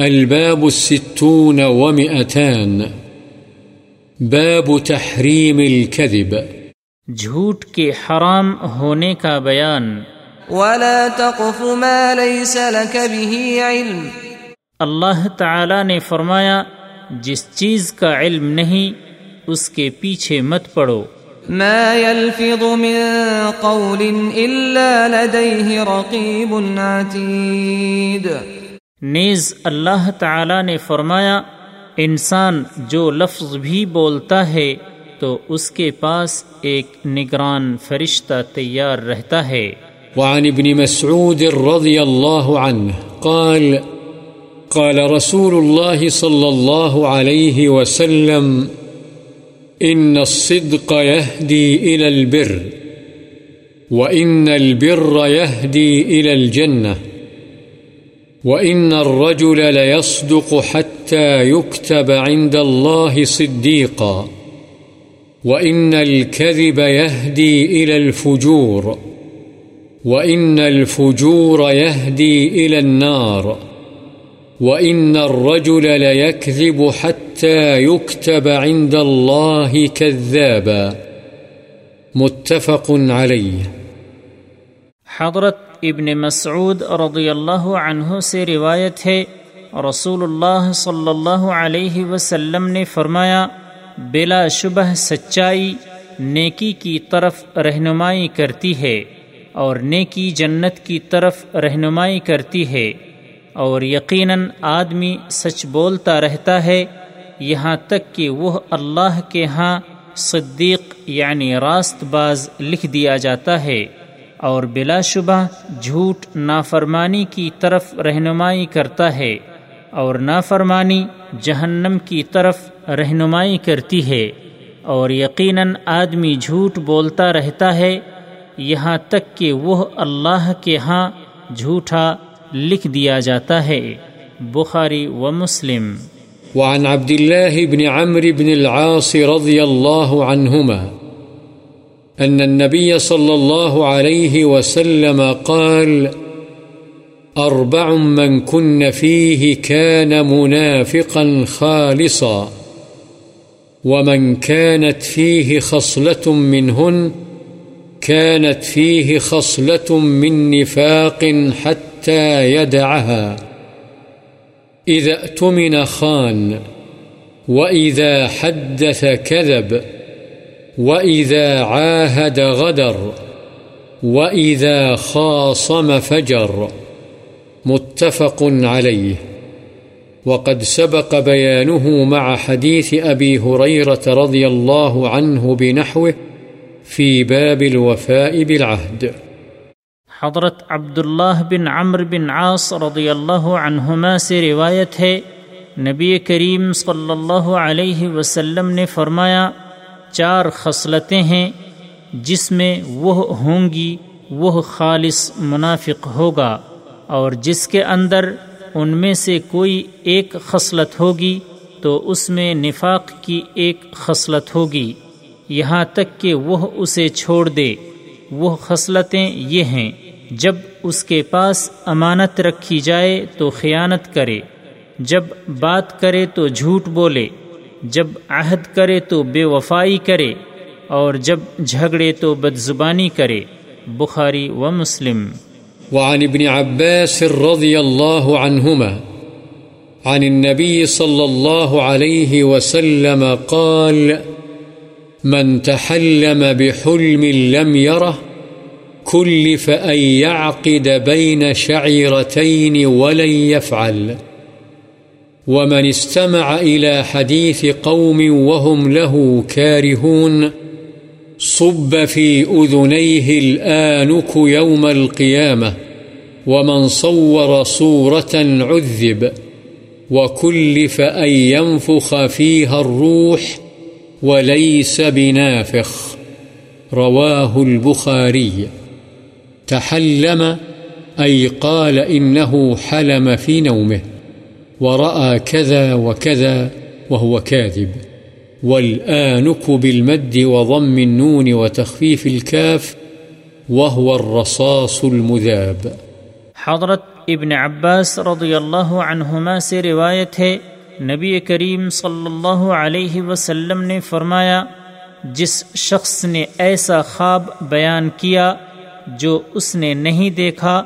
الباب الستون ومئتان. باب تحريم الكذب. جھوٹ کے حرام ہونے کا بیان. ولا تقف ما ليس لك به علم. اللہ تعالی نے فرمایا جس چیز کا علم نہیں اس کے پیچھے مت پڑو. ما يلفظ من قول الا لديه رقيب عتيد. نیز اللہ تعالی نے فرمایا، انسان جو لفظ بھی بولتا ہے، تو اس کے پاس ایک نگران فرشتہ تیار رہتا ہے۔ وعن ابن مسعود رضي الله عنه قال قال رسول الله صلى الله عليه وسلم إن الصدق يهدي إلى البر وإن البر يهدي إلى الجنة وإن الرجل ليصدق حتى يكتب عند الله صديقا وإن الكذب يهدي إلى الفجور وإن الفجور يهدي إلى النار وإن الرجل ليكذب حتى يكتب عند الله كذابا متفق عليه حضرت ابن مسعود رضی اللہ عنہ سے روایت ہے رسول اللہ صلی اللہ علیہ وسلم نے فرمایا، بلا شبہ سچائی نیکی کی طرف رہنمائی کرتی ہے اور نیکی جنت کی طرف رہنمائی کرتی ہے اور یقیناً آدمی سچ بولتا رہتا ہے، یہاں تک کہ وہ اللہ کے ہاں صدیق یعنی راست باز لکھ دیا جاتا ہے۔ اور بلا شبہ جھوٹ نافرمانی کی طرف رہنمائی کرتا ہے اور نافرمانی جہنم کی طرف رہنمائی کرتی ہے اور یقیناً آدمی جھوٹ بولتا رہتا ہے، یہاں تک کہ وہ اللہ کے ہاں جھوٹا لکھ دیا جاتا ہے۔ بخاری و مسلم۔ وعن عبد الله بن عمرو بن العاص رضي الله عنهما أن النبي صلى الله عليه وسلم قال، أربع من كن فيه كان منافقا خالصا، ومن كانت فيه خصلة منهن كانت فيه خصلة من نفاق حتى يدعها. إذا اؤتمن خان، وإذا حدث كذب وإذا عاهد غدر وإذا خاصم فجر متفق عليه وقد سبق بيانه مع حديث أبي هريرة رضي الله عنه بنحوه في باب الوفاء بالعهد حضرت عبداللہ بن عمر بن عاص رضی اللہ عنہما سے روایت ہے، نبی کریم صلی اللہ علیہ وسلم نے فرمایا چار خصلتیں ہیں جس میں وہ ہوں گی، وہ خالص منافق ہوگا، اور جس کے اندر ان میں سے کوئی ایک خصلت ہوگی تو اس میں نفاق کی ایک خصلت ہوگی۔ یہاں تک کہ وہ اسے چھوڑ دے۔ وہ خصلتیں یہ ہیں، جب اس کے پاس امانت رکھی جائے تو خیانت کرے، جب بات کرے تو جھوٹ بولے۔ جب عہد کرے تو بے وفائی کرے اور جب جھگڑے تو بد زبانی کرے۔ بخاری و مسلم۔ وعن ابن عباس رضي الله عنهما عن النبي صلى الله عليه وسلم قال، من تحلم بحلم لم يره كلف أن يعقد بين شعيرتين ولن يفعل ومن استمع إلى حديث قوم وهم له كارهون صب في أذنيه الآنك يوم القيامة ومن صور صورة عذب وكلف أن ينفخ فيها الروح وليس بنافخ رواه البخاري تحلم أي قال إنه حلم في نومه ورأى كذا وكذا وهو كاذب والآنك بالمد وضم النون وتخفيف الكاف وهو الرصاص المذاب حضرت ابن عباس رضی اللہ عنہما سے روایت ہے، نبی کریم صلی اللہ علیہ وسلم نے فرمایا، جس شخص نے ایسا خواب بیان کیا جو اس نے نہیں دیکھا،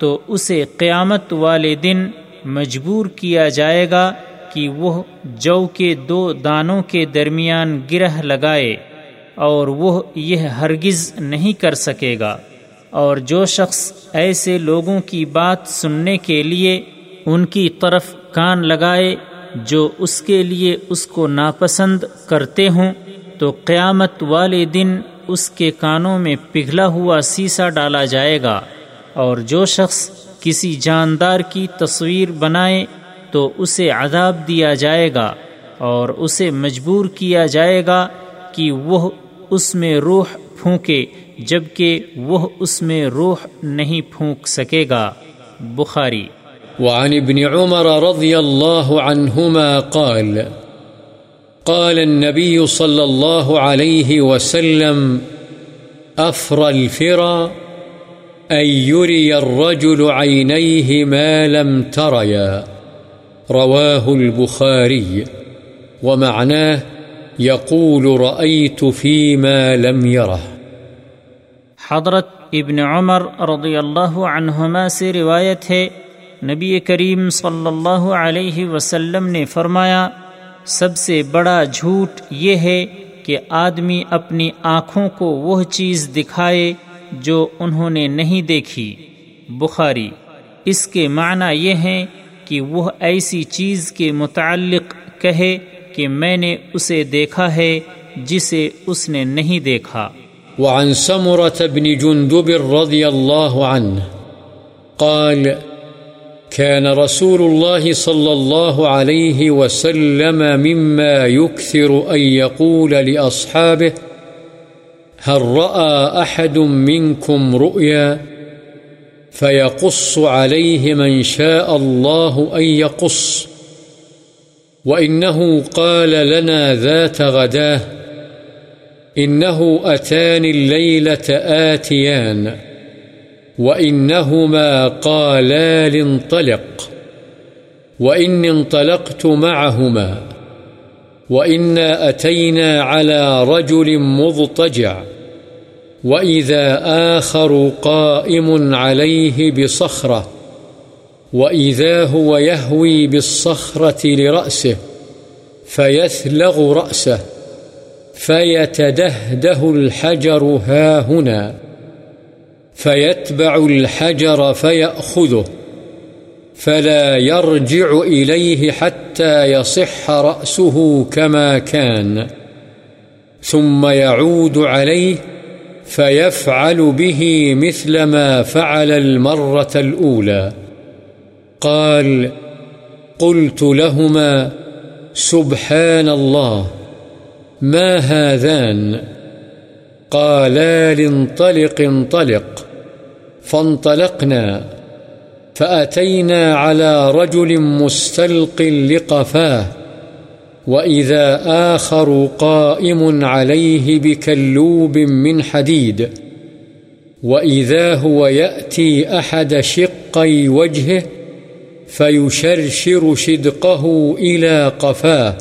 تو اسے قیامت والے دن مجبور کیا جائے گا کہ وہ جو کے دو دانوں کے درمیان گرہ لگائے اور وہ یہ ہرگز نہیں کر سکے گا۔ اور جو شخص ایسے لوگوں کی بات سننے کے لیے ان کی طرف کان لگائے جو اس کے لیے اس کو ناپسند کرتے ہوں، تو قیامت والے دن اس کے کانوں میں پگھلا ہوا سیسا ڈالا جائے گا۔ اور جو شخص کسی جاندار کی تصویر بنائے تو اسے عذاب دیا جائے گا اور اسے مجبور کیا جائے گا کہ وہ اس میں روح پھونکے، جبکہ وہ اس میں روح نہیں پھونک سکے گا۔ بخاری۔ وعن ابن عمر رضی اللہ عنہما قال قال النبي صلى الله عليه وسلم أفر الفرى أن يري الرجل عينيه ما لم تريا. رواه البخاري. ومعناه يقول رأيت فيما لم يره. حضرت ابن عمر رضی اللہ عنہما سے روایت ہے، نبی کریم صلی اللہ علیہ وسلم نے فرمایا، سب سے بڑا جھوٹ یہ ہے کہ آدمی اپنی آنکھوں کو وہ چیز دکھائے جو انہوں نے نہیں دیکھی۔ بخاری، اس کے معنی یہ ہیں کہ وہ ایسی چیز کے متعلق کہے کہ میں نے اسے دیکھا ہے جسے اس نے نہیں دیکھا۔ وعن سمرة بن جندب رضي الله عنه قال كان رسول الله صلى الله عليه وسلم مما يكثر أن يقول لأصحابه هل رأى أحد منكم رؤيا فيقص عليه من شاء الله أن يقص وإنه قال لنا ذات غداه إنه أتاني الليلة آتيان وإنهما قالا لانطلق وإن انطلقت معهما وإنا أتينا على رجل مضطجع وإذا آخر قائم عليه بصخرة وإذا هو يهوي بالصخرة لرأسه فيثلغ رأسه فيتدهده الحجر ها هنا فيتبع الحجر فيأخذه فلا يرجع إليه حتى يصح رأسه كما كان. ثم يعود عليه فيفعل به مثل ما فعل المرة الأولى. قال قلت لهما سبحان الله، ما هذان؟ قالا لانطلق، انطلق. فانطلقنا. فأتينا على رجل مستلق لقفاه، وإذا آخر قائم عليه بكلوب من حديد، وإذا هو يأتي أحد شقي وجهه فيشرشر شدقه إلى قفاه،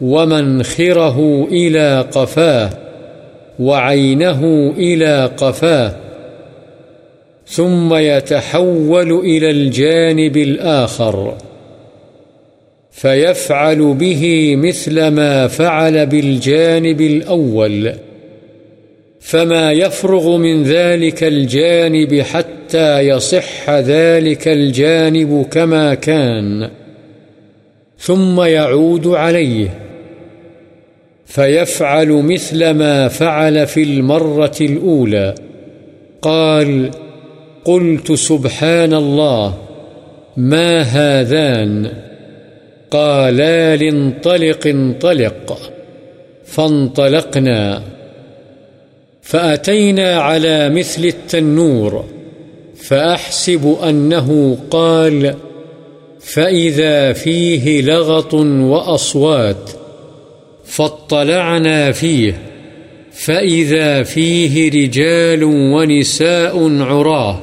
ومنخره إلى قفاه، وعينه إلى قفاه ثم يتحول إلى الجانب الآخر فيفعل به مثل ما فعل بالجانب الأول، فما يفرغ من ذلك الجانب حتى يصح ذلك الجانب كما كان، ثم يعود عليه، فيفعل مثل ما فعل في المرة الأولى. قال قلت سبحان الله، ما هذان؟ قالا لانطلق، انطلق. فانطلقنا. فأتينا على مثل التنور، فأحسب أنه قال فإذا فيه لغط وأصوات، فاطلعنا فيه. فإذا فيه رجال ونساء عراه.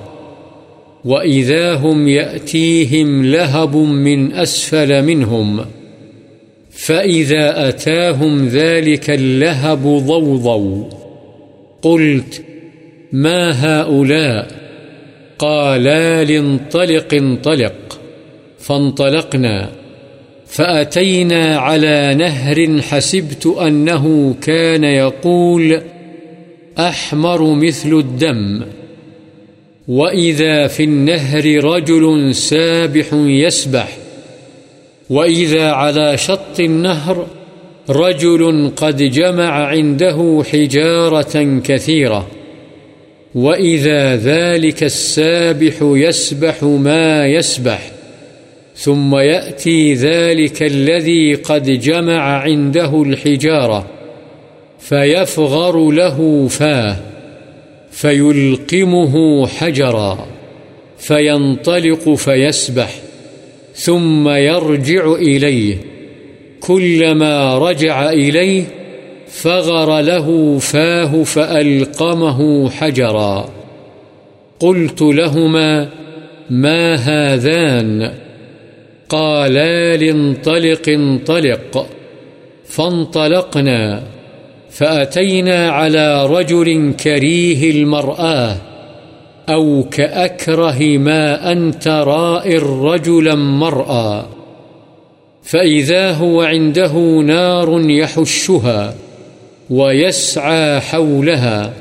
وإذا هم يأتيهم لهب من أسفل منهم فإذا أتاهم ذلك اللهب ضوضوا قلت ما هؤلاء قالا لانطلق انطلق فانطلقنا فأتينا على نهر حسبت أنه كان يقول أحمر مثل الدم وإذا في النهر رجل سابح يسبح وإذا على شط النهر رجل قد جمع عنده حجارة كثيرة وإذا ذلك السابح يسبح ما يسبح ثم يأتي ذلك الذي قد جمع عنده الحجارة فيفغر له فاه فيلقمه حجرا فينطلق فيسبح ثم يرجع إليه كلما رجع إليه فغر له فاه فألقمه حجرا قلت لهما ما هذان قالا لانطلق انطلق فانطلقنا فأتينا على رجل كريه المرآة أو كأكره ما أنت رائر رجلا مرأى فإذا هو عنده نار يحشها ويسعى حولها،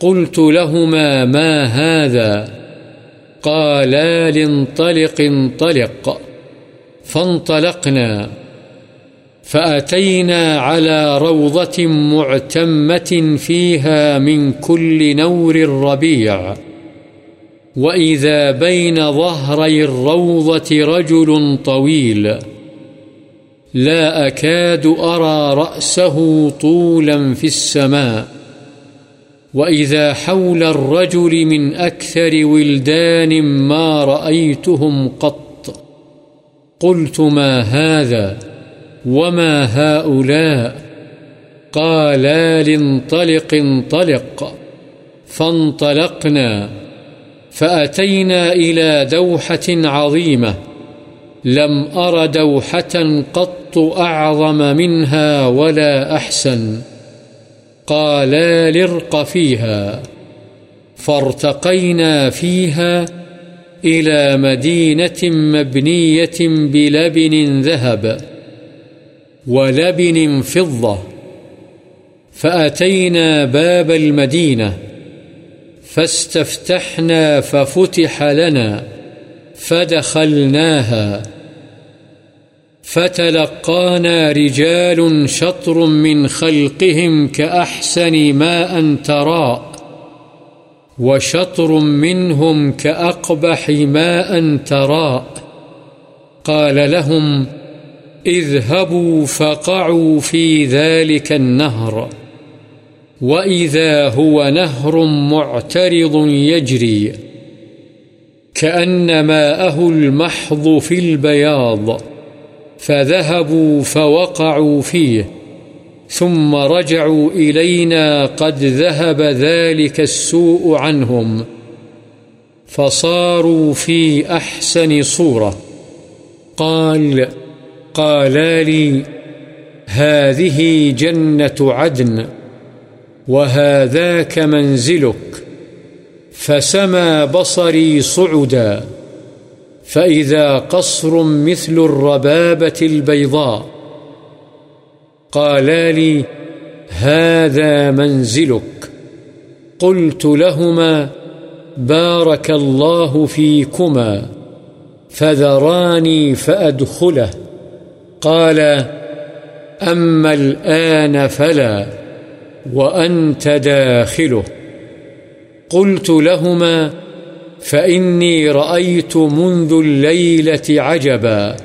قلت لهما ما هذا؟ قالا لانطلق انطلق، فانطلقنا. فأتينا على روضة معتمة فيها من كل نور الربيع وإذا بين ظهري الروضة رجل طويل. لا أكاد أرى رأسه طولا في السماء. وإذا حول الرجل من أكثر ولدان ما رأيتهم قط. قلت ما هذا؟ وما هؤلاء قالا لانطلق انطلق فانطلقنا فأتينا إلى دوحة عظيمة لم أر دوحة قط أعظم منها ولا أحسن قالا لارق فيها فارتقينا فيها إلى مدينة مبنية بلبن ذهب ولبن فضة فأتينا باب المدينة فاستفتحنا ففتح لنا فدخلناها فتلقانا رجال شطر من خلقهم كأحسن ما أن تراء وشطر منهم كأقبح ما أن تراء قال لهم اذهبوا فقعوا في ذلك النهر وإذا هو نهر معترض يجري كأن ماءه المحض في البياض فذهبوا فوقعوا فيه ثم رجعوا إلينا قد ذهب ذلك السوء عنهم فصاروا في أحسن صورة قال قالا لي هذه جنة عدن، وهذاك منزلك، فسما بصري صعدا، فإذا قصر مثل الربابة البيضاء. قالا لي هذا منزلك، قلت لهما، بارك الله فيكما، فذراني فأدخله. قال، أما الآن فلا، وأنت داخله. قلت لهما، فإني رأيت منذ الليلة عجبا.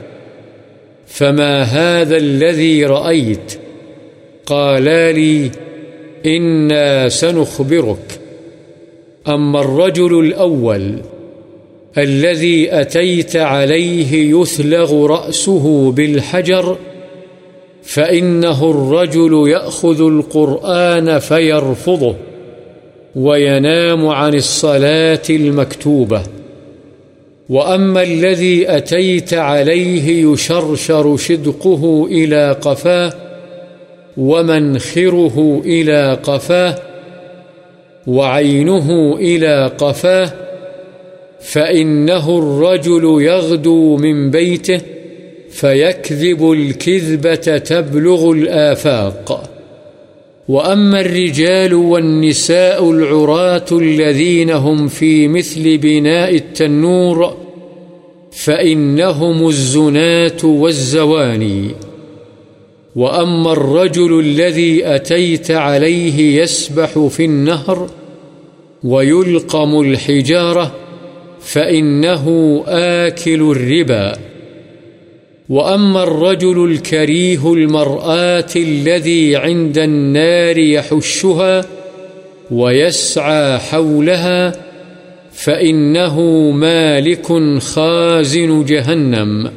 فما هذا الذي رأيت؟ قالا لي، إنا سنخبرك. أما الرجل الأول الذي أتيت عليه يثلغ رأسه بالحجر، فإنه الرجل يأخذ القرآن فيرفضه، وينام عن الصلاة المكتوبة. وأما الذي أتيت عليه يشرشر شدقه إلى قفاه، ومنخره إلى قفاه، وعينه إلى قفاه فإنه الرجل يغدو من بيته فيكذب الكذبة تبلغ الآفاق وأما الرجال والنساء العراة الذين هم في مثل بناء التنور فإنهم الزنات والزواني وأما الرجل الذي أتيت عليه يسبح في النهر ويلقم الحجارة فإنه آكل الربا وأما الرجل الكريه المرآة الذي عند النار يحشها ويسعى حولها فإنه مالك خازن جهنم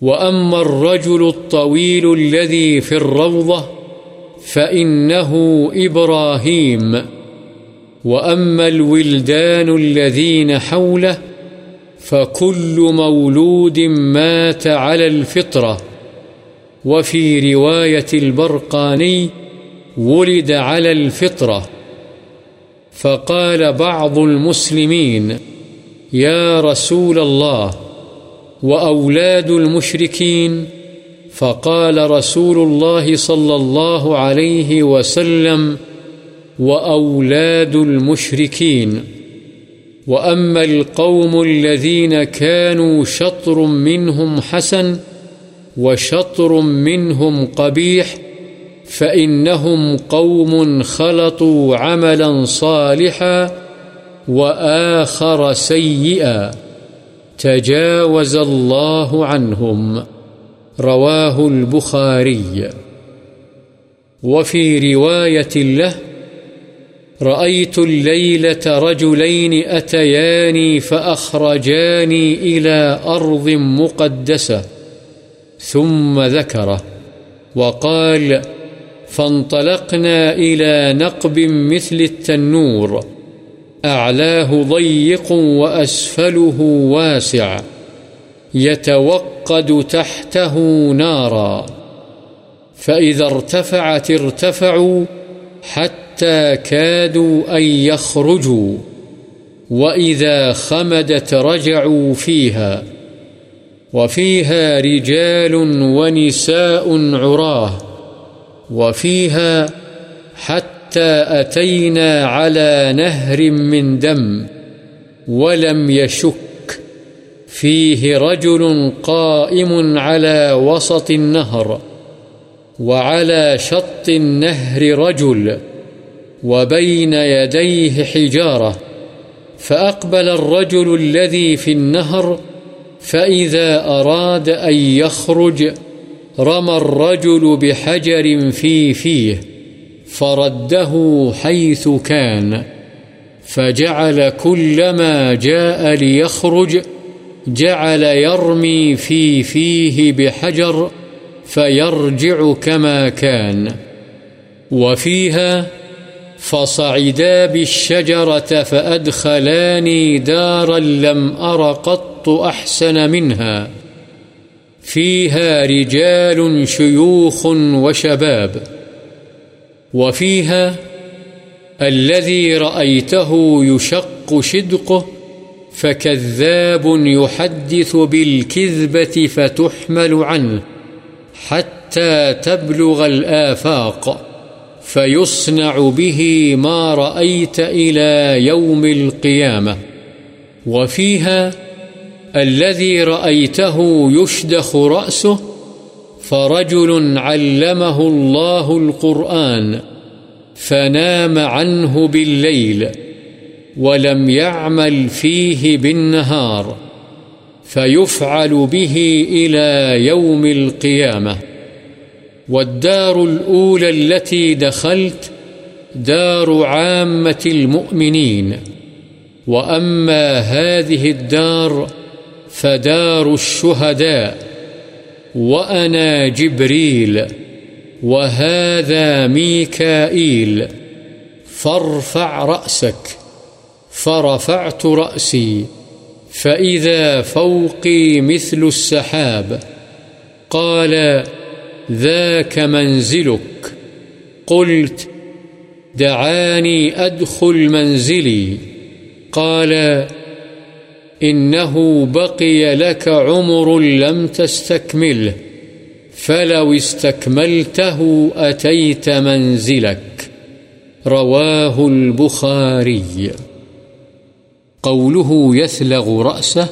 وأما الرجل الطويل الذي في الروضة فإنه إبراهيم وأما الولدان الذين حوله فكل مولود مات على الفطرة وفي رواية البرقاني ولد على الفطرة فقال بعض المسلمين يا رسول الله وأولاد المشركين فقال رسول الله صلى الله عليه وسلم وأولاد المشركين وأما القوم الذين كانوا شطر منهم حسن وشطر منهم قبيح فإنهم قوم خلطوا عملا صالحا وآخر سيئا تجاوز الله عنهم رواه البخاري وفي رواية له رأيت الليلة رجلين أتياني فأخرجاني إلى أرض مقدسة، ثم ذكره، وقال فانطلقنا إلى نقب مثل التنور، أعلاه ضيق وأسفله واسع، يتوقد تحته نارا، فإذا ارتفعت ارتفعوا حتى حتى كادوا أن يخرجوا وإذا خمدت رجعوا فيها وفيها رجال ونساء عراه وفيها حتى أتينا على نهر من دم ولم يشك فيه رجل قائم على وسط النهر وعلى شط النهر رجل وبين يديه حجارة، فأقبل الرجل الذي في النهر، فإذا أراد أن يخرج، رمى الرجل بحجر في فيه، فرده حيث كان، فجعل كلما جاء ليخرج، جعل يرمي في فيه بحجر، فيرجع كما كان. وفيها فصعدا بالشجرة فأدخلاني دارا لم أر قط أحسن منها. فيها رجال شيوخ وشباب. وفيها الذي رأيته يشق شدقه، فكذاب يحدث بالكذبة فتحمل عنه حتى تبلغ الآفاق. فيصنع به ما رأيت إلى يوم القيامة وفيها الذي رأيته يشدخ رأسه فرجل علمه الله القرآن فنام عنه بالليل ولم يعمل فيه بالنهار فيفعل به إلى يوم القيامة والدار الأولى التي دخلت دار عامة المؤمنين. وأما هذه الدار فدار الشهداء. وأنا جبريل، وهذا ميكائيل. فارفع رأسك. فرفعت رأسي. فإذا فوقي مثل السحاب. قال ذاك منزلك. قلت، دعاني أدخل منزلي. قال، إنه بقي لك عمر لم تستكمله، فلو استكملته أتيت منزلك. رواه البخاري. قوله يثلغ رأسه،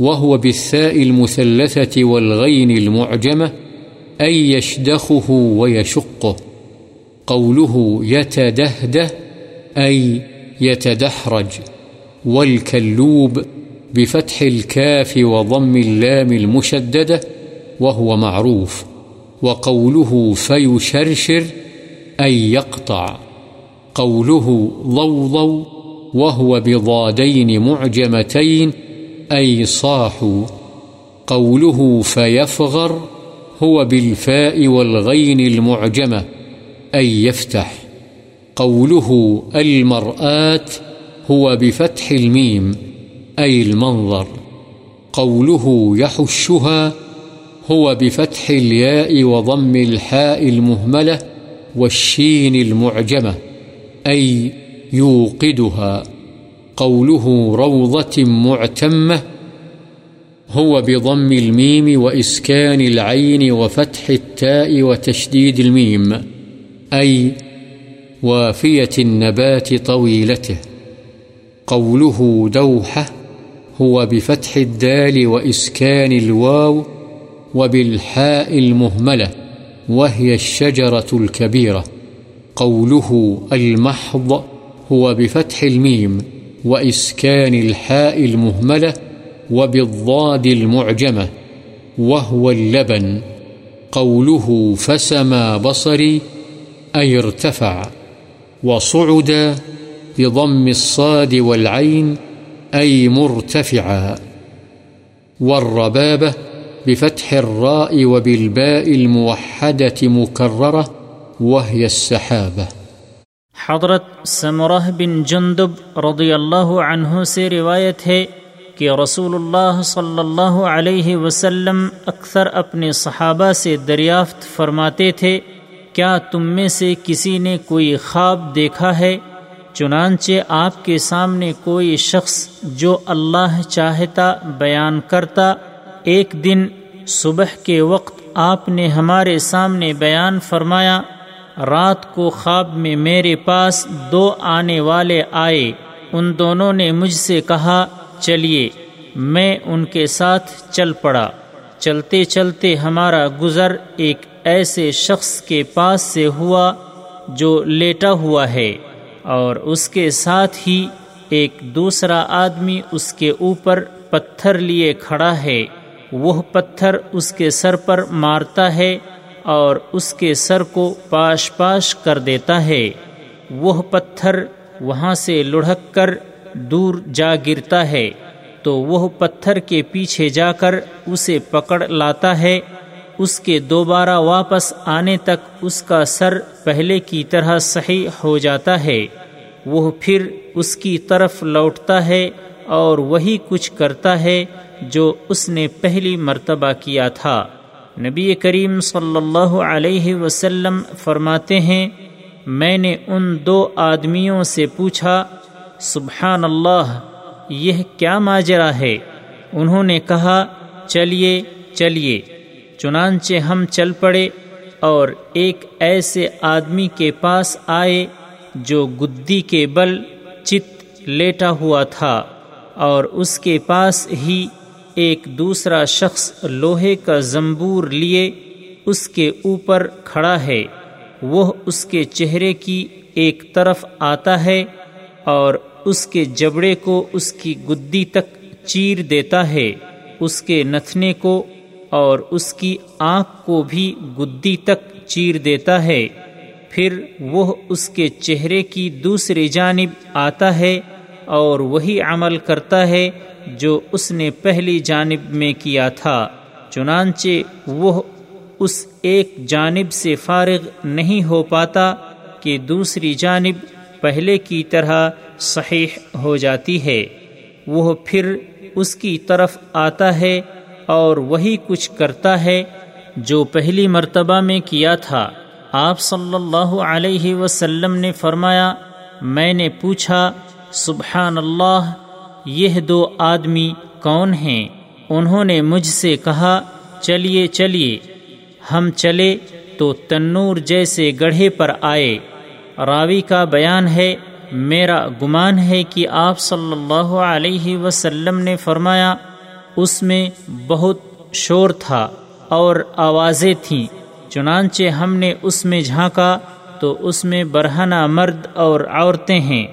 وهو بالثاء المثلثة والغين المعجمة أي يشدخه ويشقه قوله يتدهده، أي يتدحرج. والكلوب بفتح الكاف وضم اللام المشددة، وهو معروف. وقوله فيشرشر، أي يقطع. قوله ضوضو وهو بضادين معجمتين، أي صاحوا. قوله فيفغر هو بالفاء والغين المعجمة، أي يفتح. قوله المرآة هو بفتح الميم، أي المنظر. قوله يحشها هو بفتح الياء وضم الحاء المهملة والشين المعجمة، أي يوقدها. قوله روضة معتمة هو بضم الميم وإسكان العين وفتح التاء وتشديد الميم، أي وافية النبات طويلته. قوله دوحة هو بفتح الدال وإسكان الواو وبالحاء المهملة، وهي الشجرة الكبيرة. قوله المحض هو بفتح الميم وإسكان الحاء المهملة وبالضاد المعجمة، وهو اللبن، قوله فسما بصري، أي ارتفع، وصعد بضم الصاد والعين، أي مرتفعا، والربابة بفتح الراء وبالباء الموحدة مكررة، وهي السحابة. حضرت سمرہ بن جندب رضی اللہ عنہ سے روایت ہے کہ رسول اللہ صلی اللہ علیہ وسلم اکثر اپنے صحابہ سے دریافت فرماتے تھے، کیا تم میں سے کسی نے کوئی خواب دیکھا ہے؟ چنانچہ آپ کے سامنے کوئی شخص جو اللہ چاہتا بیان کرتا، ایک دن صبح کے وقت آپ نے ہمارے سامنے بیان فرمایا، رات کو خواب میں میرے پاس دو آنے والے آئے، ان دونوں نے مجھ سے کہا چلیے، میں ان کے ساتھ چل پڑا۔ چلتے چلتے ہمارا گزر ایک ایسے شخص کے پاس سے ہوا جو لیٹا ہوا ہے اور اس کے ساتھ ہی ایک دوسرا آدمی اس کے اوپر پتھر لیے کھڑا ہے۔ وہ پتھر اس کے سر پر مارتا ہے اور اس کے سر کو پاش پاش کر دیتا ہے۔ وہ پتھر وہاں سے لڑھک کر دور جا گرتا ہے، تو وہ پتھر کے پیچھے جا کر اسے پکڑ لاتا ہے۔ اس کے دوبارہ واپس آنے تک اس کا سر پہلے کی طرح صحیح ہو جاتا ہے۔ وہ پھر اس کی طرف لوٹتا ہے اور وہی کچھ کرتا ہے جو اس نے پہلی مرتبہ کیا تھا۔ نبی کریم صلی اللہ علیہ وسلم فرماتے ہیں، میں نے ان دو آدمیوں سے پوچھا سبحان اللہ، یہ کیا ماجرا ہے؟ انہوں نے کہا، چلیے چلیے، چنانچہ ہم چل پڑے اور ایک ایسے آدمی کے پاس آئے جو گدی کے بل چت لیٹا ہوا تھا اور اس کے پاس ہی ایک دوسرا شخص لوہے کا زمبور لیے اس کے اوپر کھڑا ہے۔ وہ اس کے چہرے کی ایک طرف آتا ہے اور اس کے جبڑے کو اس کی گدی تک چیر دیتا ہے، اس کے نتھنے کو اور اس کی آنکھ کو بھی گدی تک چیر دیتا ہے۔ پھر وہ اس کے چہرے کی دوسری جانب آتا ہے اور وہی عمل کرتا ہے جو اس نے پہلی جانب میں کیا تھا، چنانچہ وہ اس ایک جانب سے فارغ نہیں ہو پاتا کہ دوسری جانب پہلے کی طرح صحیح ہو جاتی ہے۔ وہ پھر اس کی طرف آتا ہے اور وہی کچھ کرتا ہے جو پہلی مرتبہ میں کیا تھا۔ آپ صلی اللہ علیہ وسلم نے فرمایا، میں نے پوچھا سبحان اللہ یہ دو آدمی کون ہیں؟ انہوں نے مجھ سے کہا، چلیے چلیے، ہم چلے تو تنور جیسے گڑھے پر آئے۔ راوی کا بیان ہے، میرا گمان ہے کہ آپ صلی اللہ علیہ وسلم نے فرمایا، اس میں بہت شور تھا اور آوازیں تھیں، چنانچہ ہم نے اس میں جھانکا تو اس میں برہنہ مرد اور عورتیں ہیں،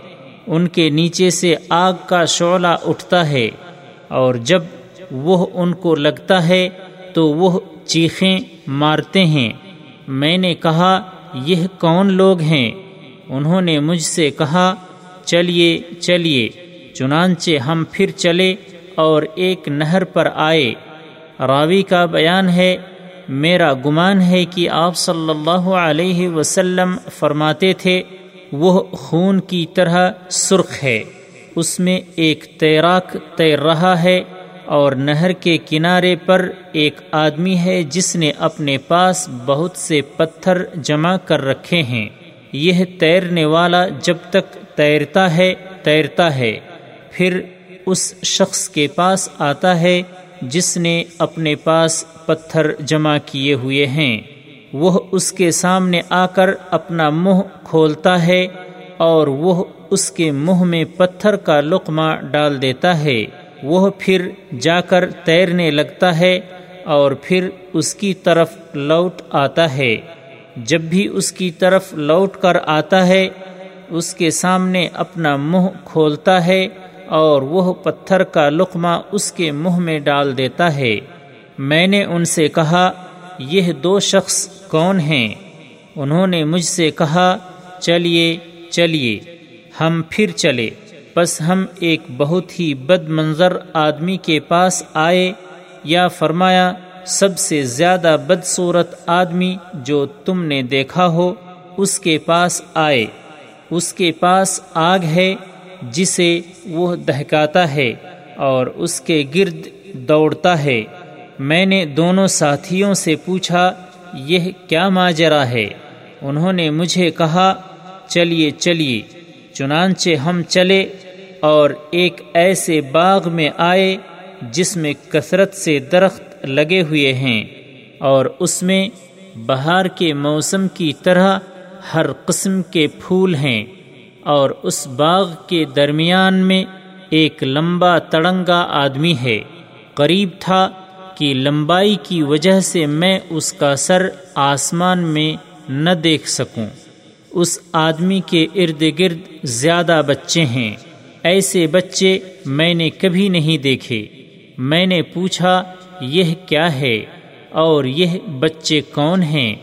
ان کے نیچے سے آگ کا شعلہ اٹھتا ہے اور جب وہ ان کو لگتا ہے تو وہ چیخیں مارتے ہیں۔ میں نے کہا، یہ کون لوگ ہیں؟ انہوں نے مجھ سے کہا، چلیے چلیے، چنانچہ ہم پھر چلے اور ایک نہر پر آئے۔ راوی کا بیان ہے، میرا گمان ہے کہ آپ صلی اللہ علیہ وسلم فرماتے تھے، وہ خون کی طرح سرخ ہے، اس میں ایک تیراک تیر رہا ہے اور نہر کے کنارے پر ایک آدمی ہے جس نے اپنے پاس بہت سے پتھر جمع کر رکھے ہیں۔ یہ تیرنے والا جب تک تیرتا ہے تیرتا ہے۔ پھر اس شخص کے پاس آتا ہے جس نے اپنے پاس پتھر جمع کیے ہوئے ہیں۔ وہ اس کے سامنے آ کر اپنا منہ کھولتا ہے اور وہ اس کے منہ میں پتھر کا لقمہ ڈال دیتا ہے۔ وہ پھر جا کر تیرنے لگتا ہے اور پھر اس کی طرف لوٹ آتا ہے۔ جب بھی اس کی طرف لوٹ کر آتا ہے، اس کے سامنے اپنا منہ کھولتا ہے اور وہ پتھر کا لقمہ اس کے منہ میں ڈال دیتا ہے۔ میں نے ان سے کہا، یہ دو شخص کون ہیں؟ انہوں نے مجھ سے کہا، چلیے چلیے، ہم پھر چلے۔ بس ہم ایک بہت ہی بد منظر آدمی کے پاس آئے یا فرمایا سب سے زیادہ بدصورت آدمی جو تم نے دیکھا ہو، اس کے پاس آئے۔ اس کے پاس آگ ہے، جسے وہ دہکاتا ہے اور اس کے گرد دوڑتا ہے۔ میں نے دونوں ساتھیوں سے پوچھا، یہ کیا ماجرا ہے؟ انہوں نے مجھے کہا، چلیے چلیے، چنانچہ ہم چلے اور ایک ایسے باغ میں آئے جس میں کثرت سے درخت لگے ہوئے ہیں اور اس میں بہار کے موسم کی طرح ہر قسم کے پھول ہیں اور اس باغ کے درمیان میں ایک لمبا تڑنگا آدمی ہے۔ قریب تھا کہ لمبائی کی وجہ سے میں اس کا سر آسمان میں نہ دیکھ سکوں۔ اس آدمی کے ارد گرد زیادہ بچے ہیں۔ ایسے بچے میں نے کبھی نہیں دیکھے۔ میں نے پوچھا یہ کیا ہے اور یہ بچے کون ہیں؟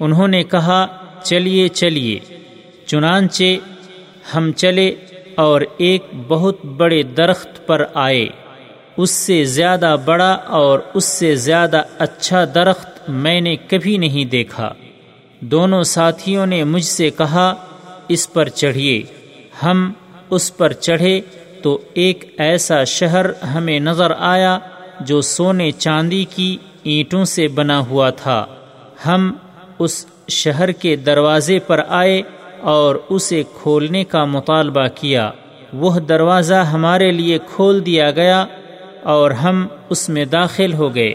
انہوں نے کہا، چلیے چلیے، چنانچہ ہم چلے اور ایک بہت بڑے درخت پر آئے۔ اس سے زیادہ بڑا اور اس سے زیادہ اچھا درخت میں نے کبھی نہیں دیکھا۔ دونوں ساتھیوں نے مجھ سے کہا، اس پر چڑھیے۔ ہم اس پر چڑھے تو ایک ایسا شہر ہمیں نظر آیا جو سونے چاندی کی اینٹوں سے بنا ہوا تھا۔ ہم اس شہر کے دروازے پر آئے اور اسے کھولنے کا مطالبہ کیا۔ وہ دروازہ ہمارے لیے کھول دیا گیا اور ہم اس میں داخل ہو گئے۔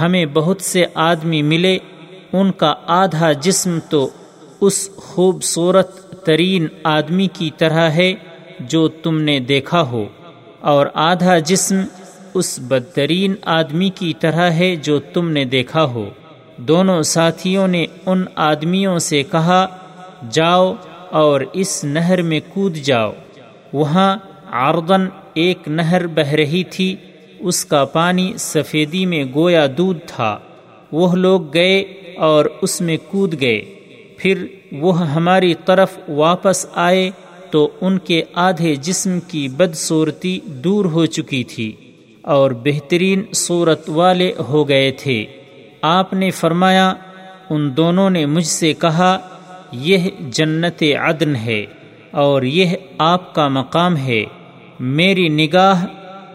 ہمیں بہت سے آدمی ملے۔ ان کا آدھا جسم تو اس خوبصورت ترین آدمی کی طرح ہے جو تم نے دیکھا ہو۔ اور آدھا جسم اس بدترین آدمی کی طرح ہے جو تم نے دیکھا ہو۔ دونوں ساتھیوں نے ان آدمیوں سے کہا، جاؤ اور اس نہر میں کود جاؤ۔ وہاں آردن ایک نہر بہ رہی تھی، اس کا پانی سفیدی میں گویا دودھ تھا۔ وہ لوگ گئے اور اس میں کود گئے۔ پھر وہ ہماری طرف واپس آئے تو ان کے آدھے جسم کی بدصورتی دور ہو چکی تھی۔ اور بہترین صورت والے ہو گئے تھے۔ آپ نے فرمایا، ان دونوں نے مجھ سے کہا، یہ جنت عدن ہے اور یہ آپ کا مقام ہے۔ میری نگاہ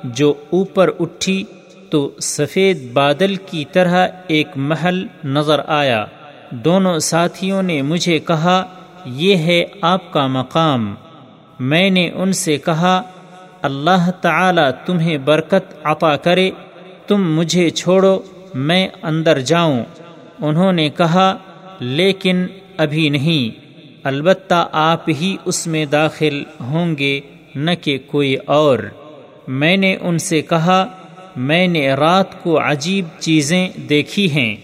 جو اوپر اٹھی تو سفید بادل کی طرح ایک محل نظر آیا۔ دونوں ساتھیوں نے مجھے کہا، یہ ہے آپ کا مقام۔ میں نے ان سے کہا اللہ تعالی تمہیں برکت عطا کرے، تم مجھے چھوڑو، میں اندر جاؤں۔ انہوں نے کہا، لیکن ابھی نہیں، البتہ آپ ہی اس میں داخل ہوں گے، نہ کہ کوئی اور۔ میں نے ان سے کہا، میں نے رات کو عجیب چیزیں دیکھی ہیں۔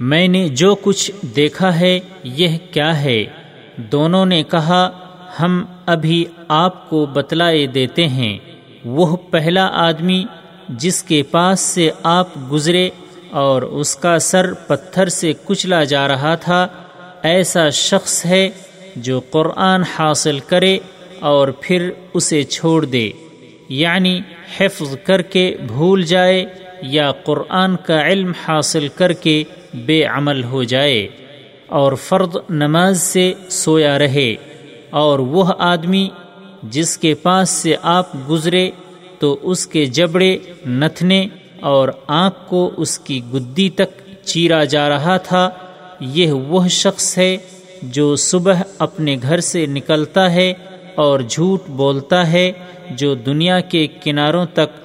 میں نے جو کچھ دیکھا ہے، یہ کیا ہے؟ دونوں نے کہا، ہم ابھی آپ کو بتلائے دیتے ہیں۔ وہ پہلا آدمی جس کے پاس سے آپ گزرے اور اس کا سر پتھر سے کچلا جا رہا تھا، ایسا شخص ہے جو قرآن حاصل کرے اور پھر اسے چھوڑ دے۔ یعنی حفظ کر کے بھول جائے یا قرآن کا علم حاصل کر کے بے عمل ہو جائے اور فرد نماز سے سویا رہے۔ اور وہ آدمی جس کے پاس سے آپ گزرے تو اس کے جبڑے نتھنے اور آنکھ کو اس کی گدی تک چیرا جا رہا تھا، یہ وہ شخص ہے جو صبح اپنے گھر سے نکلتا ہے اور جھوٹ بولتا ہے جو دنیا کے کناروں تک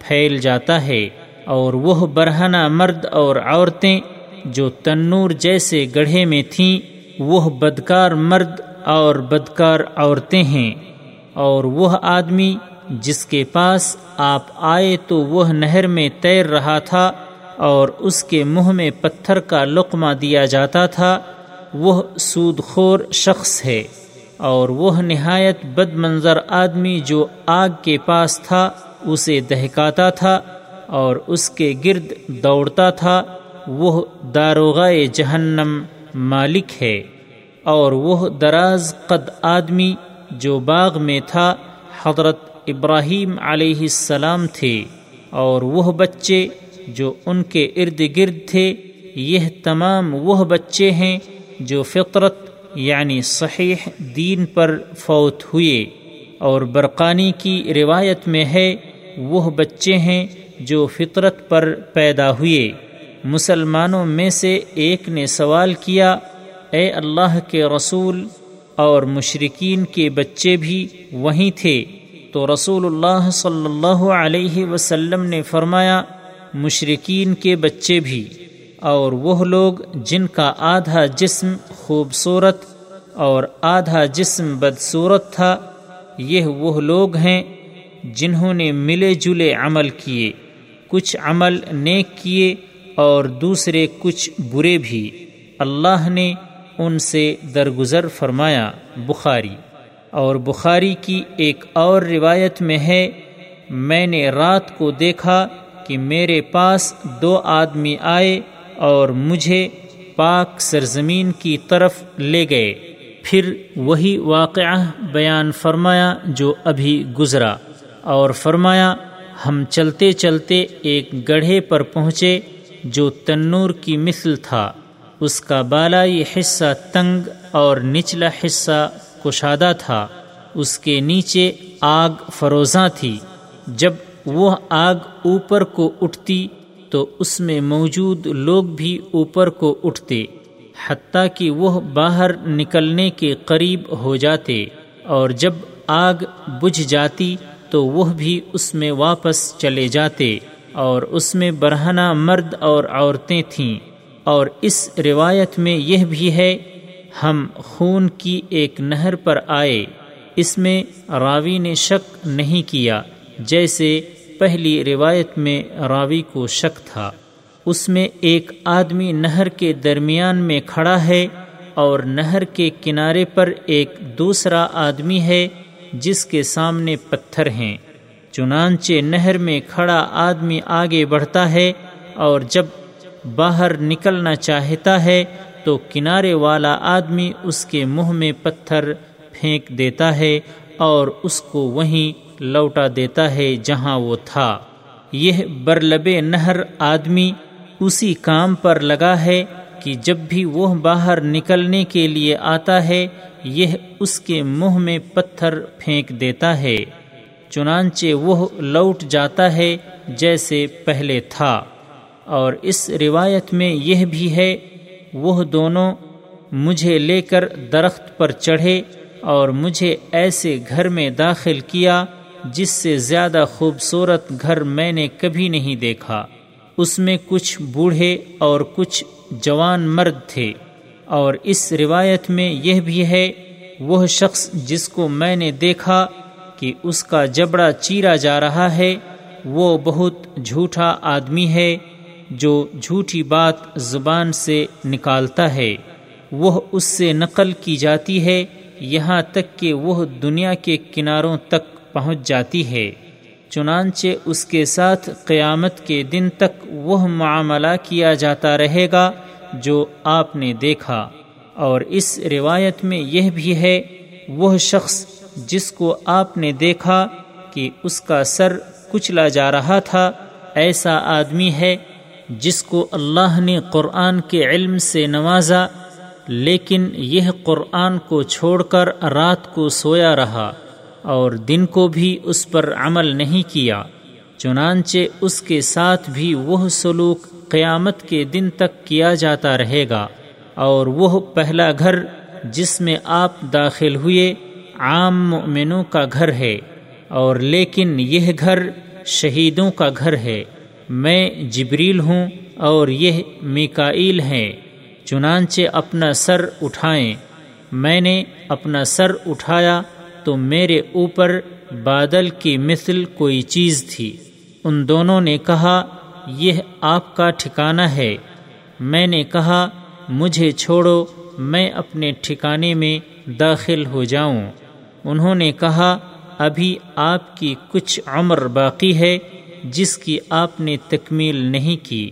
پھیل جاتا ہے، اور وہ برہنہ مرد اور عورتیں جو تنور جیسے گڑھے میں تھیں، وہ بدکار مرد اور بدکار عورتیں ہیں اور وہ آدمی جس کے پاس آپ آئے تو وہ نہر میں تیر رہا تھا اور اس کے منہ میں پتھر کا لقمہ دیا جاتا تھا، وہ سود خور شخص ہے اور وہ نہایت بد منظر آدمی جو آگ کے پاس تھا، اسے دہکاتا تھا اور اس کے گرد دوڑتا تھا، وہ داروغائے جہنم مالک ہے۔ اور وہ دراز قد آدمی جو باغ میں تھا، حضرت ابراہیم علیہ السلام تھے، اور وہ بچے جو ان کے ارد گرد تھے، یہ تمام وہ بچے ہیں جو فطرت یعنی صحیح دین پر فوت ہوئے۔ اور برقانی کی روایت میں ہے، وہ بچے ہیں جو فطرت پر پیدا ہوئے۔ مسلمانوں میں سے ایک نے سوال کیا اے اللہ کے رسول اور مشرقین کے بچے بھی وہیں تھے۔ تو رسول اللہ صلی اللہ علیہ وسلم نے فرمایا مشرقین کے بچے بھی۔ اور وہ لوگ جن کا آدھا جسم خوبصورت اور آدھا جسم بدصورت تھا، یہ وہ لوگ ہیں جنہوں نے ملے جلے عمل کیے، کچھ عمل نیک کیے اور دوسرے کچھ برے بھی۔ اللہ نے ان سے درگزر فرمایا، بخاری۔ اور بخاری کی ایک اور روایت میں ہے، میں نے رات کو دیکھا کہ میرے پاس دو آدمی آئے اور مجھے پاک سرزمین کی طرف لے گئے۔ پھر وہی واقعہ بیان فرمایا جو ابھی گزرا اور فرمایا، ہم چلتے چلتے ایک گڑھے پر پہنچے جو تنور کی مثل تھا۔ اس کا بالائی حصہ تنگ اور نچلا حصہ کشادہ تھا۔ اس کے نیچے آگ فروزاں تھی۔ جب وہ آگ اوپر کو اٹھتی تو اس میں موجود لوگ بھی اوپر کو اٹھتے، حتیٰ کہ وہ باہر نکلنے کے قریب ہو جاتے۔ اور جب آگ بجھ جاتی تو وہ بھی اس میں واپس چلے جاتے۔ اور اس میں برہنہ مرد اور عورتیں تھیں۔ اور اس روایت میں یہ بھی ہے، ہم خون کی ایک نہر پر آئے، اس میں راوی نے شک نہیں کیا، جیسے پہلی روایت میں راوی کو شک تھا۔ اس میں ایک آدمی نہر کے درمیان میں کھڑا ہے اور نہر کے کنارے پر ایک دوسرا آدمی ہے، جس کے سامنے پتھر ہیں۔ چنانچہ نہر میں کھڑا آدمی آگے بڑھتا ہے اور جب باہر نکلنا چاہتا ہے تو کنارے والا آدمی اس کے منہ میں پتھر پھینک دیتا ہے اور اس کو وہیں لوٹا دیتا ہے جہاں وہ تھا۔ یہ برلب نہر آدمی اسی کام پر لگا ہے کہ جب بھی وہ باہر نکلنے کے لیے آتا ہے، یہ اس کے منہ میں پتھر پھینک دیتا ہے۔ چنانچہ وہ لوٹ جاتا ہے جیسے پہلے تھا۔ اور اس روایت میں یہ بھی ہے، وہ دونوں مجھے لے کر درخت پر چڑھے اور مجھے ایسے گھر میں داخل کیا جس سے زیادہ خوبصورت گھر میں نے کبھی نہیں دیکھا۔ اس میں کچھ بوڑھے اور کچھ جوان مرد تھے۔ اور اس روایت میں یہ بھی ہے، وہ شخص جس کو میں نے دیکھا کہ اس کا جبڑا چیرا جا رہا ہے، وہ بہت جھوٹا آدمی ہے۔ جو جھوٹی بات زبان سے نکالتا ہے، وہ اس سے نقل کی جاتی ہے، یہاں تک کہ وہ دنیا کے کناروں تک پہنچ جاتی ہے۔ چنانچہ اس کے ساتھ قیامت کے دن تک وہ معاملہ کیا جاتا رہے گا جو آپ نے دیکھا۔ اور اس روایت میں یہ بھی ہے، وہ شخص جس کو آپ نے دیکھا کہ اس کا سر کچلا جا رہا تھا، ایسا آدمی ہے جس کو اللہ نے قرآن کے علم سے نوازا، لیکن یہ قرآن کو چھوڑ کر رات کو سویا رہا اور دن کو بھی اس پر عمل نہیں کیا، چنانچہ اس کے ساتھ بھی وہ سلوک قیامت کے دن تک کیا جاتا رہے گا۔ اور وہ پہلا گھر جس میں آپ داخل ہوئے عام مؤمنوں کا گھر ہے، اور لیکن یہ گھر شہیدوں کا گھر ہے۔ میں جبریل ہوں اور یہ میکائیل ہیں، چنانچہ اپنا سر اٹھائیں۔ میں نے اپنا سر اٹھایا تو میرے اوپر بادل کی مثل کوئی چیز تھی۔ ان دونوں نے کہا، یہ آپ کا ٹھکانہ ہے۔ میں نے کہا، مجھے چھوڑو، میں اپنے ٹھکانے میں داخل ہو جاؤں۔ انہوں نے کہا، ابھی آپ کی کچھ عمر باقی ہے جس کی آپ نے تکمیل نہیں کی۔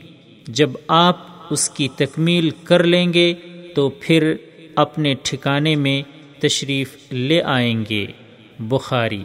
جب آپ اس کی تکمیل کر لیں گے تو پھر اپنے ٹھکانے میں تشریف لے آئیں گے۔ بخاری۔